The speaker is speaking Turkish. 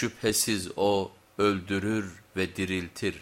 Şüphesiz O öldürür ve diriltir.